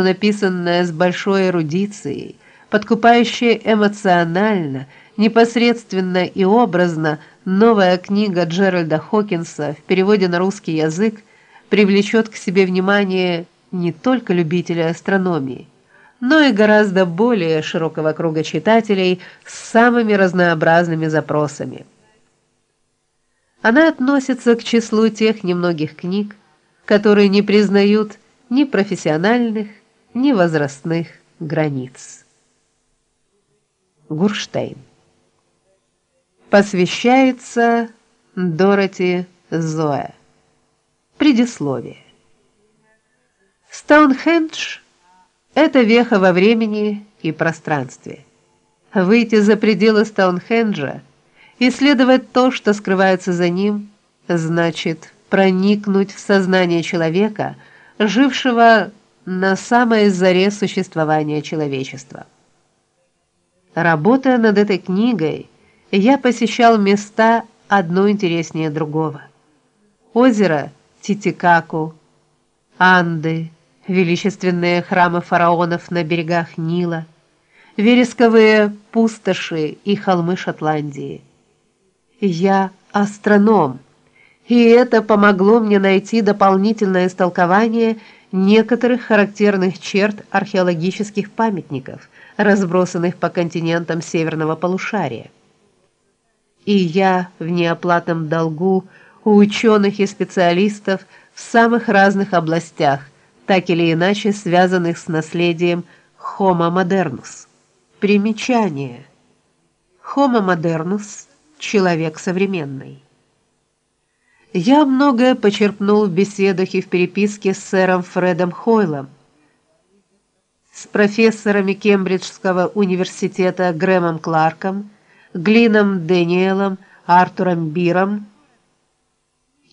что написанная с большой эрудицией, подкупающая эмоционально, непосредственно и образно новая книга Джеральда Хокинса в переводе на русский язык привлечет к себе внимание не только любителей астрономии, но и гораздо более широкого круга читателей с самыми разнообразными запросами. Она относится к числу тех немногих книг, которые не признают ни профессиональных, ни возрастных границ. Гурштейн. Посвящается Дороти Зоя. Предисловие. Стоунхендж это веха во времени и пространстве. Выйти за пределы Стоунхенджа, исследовать то, что скрывается за ним, значит проникнуть в сознание человека, жившего на самой заре существования человечества. Работая над этой книгой, я посещал места одно интереснее другого. Озеро Титикаку, Анды, величественные храмы фараонов на берегах Нила, вересковые пустоши и холмы Шотландии. Я астроном, и это помогло мне найти дополнительное истолкование некоторых характерных черт археологических памятников, разбросанных по континентам северного полушария. И я в неоплатном долгу у ученых и специалистов в самых разных областях, так или иначе связанных с наследием Homo modernus. Примечание. Homo modernus человек современный. Я многое почерпнул в беседах и в переписке с сэром Фредом Хойлом, с профессорами Кембриджского университета Грэмом Кларком, Глином Дэниелом, Артуром Биром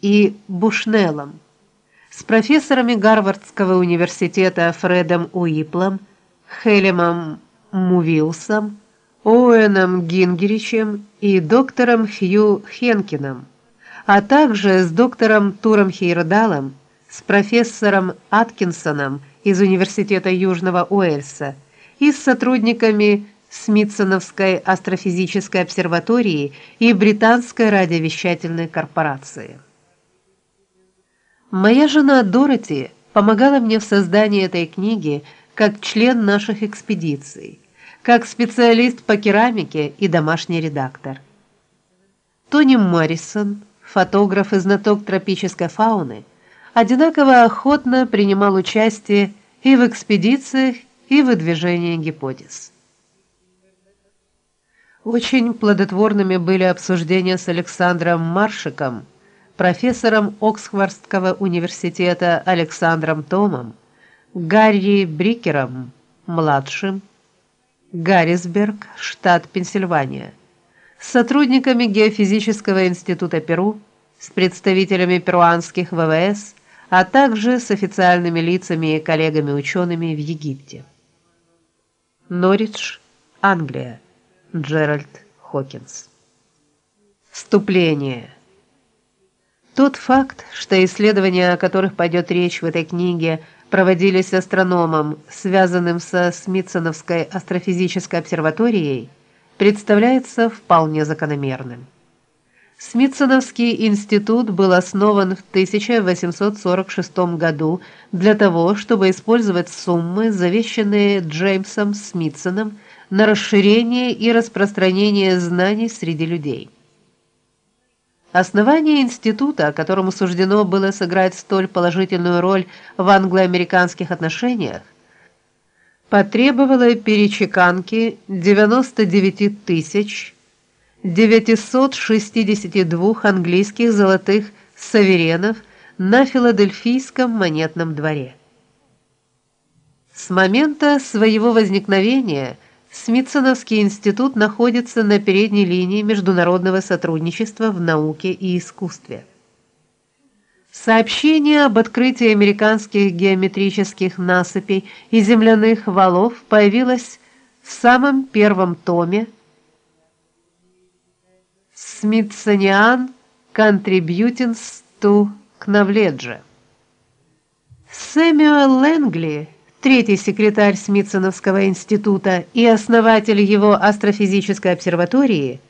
и Бушнеллом с профессорами Гарвардского университета Фредом Уиплом, Хелемом Мувилсом, Оуэном Гингеричем и доктором Хью Хенкином, а также с доктором Туром Хейрдалом, с профессором Аткинсоном из Университета Южного Уэльса и с сотрудниками Смитсоновской астрофизической обсерватории и Британской радиовещательной корпорации. Моя жена Дороти помогала мне в создании этой книги как член наших экспедиций, как специалист по керамике и домашний редактор. Тони Моррисон, фотограф и знаток тропической фауны, одинаково охотно принимал участие и в экспедициях, и в выдвижении гипотез. Очень плодотворными были обсуждения с Александром Маршиком профессором Оксфордского университета Александром Томом, Гарри Брикером младшим, Гаррисберг, штат Пенсильвания, с сотрудниками геофизического института Перу, с представителями перуанских ВВС, а также с официальными лицами и коллегами-учеными в Египте. Норвич, Англия. Джеральд Хокинс. Вступление. Тот факт, что исследования, о которых пойдет речь в этой книге, проводились астрономом, связанным со Смитсоновской астрофизической обсерваторией, представляется вполне закономерным. Смитсоновский институт был основан в 1846 году для того, чтобы использовать суммы, завещанные Джеймсом Смитсоном, на расширение и распространение знаний среди людей. Основание института, которому суждено было сыграть столь положительную роль в англо-американских отношениях, потребовало перечеканки 99 тысяч 962 английских золотых саверенов на филадельфийском монетном дворе. С момента своего возникновения Смитсоновский институт находится на передней линии международного сотрудничества в науке и искусстве. Сообщение об открытии американских геометрических насыпей и земляных валов появилось в самом первом томе Smithsonian Contributions to Knowledge. Сэмюэл Лэнгли третий секретарь Смитсоновского института и основатель его астрофизической обсерватории –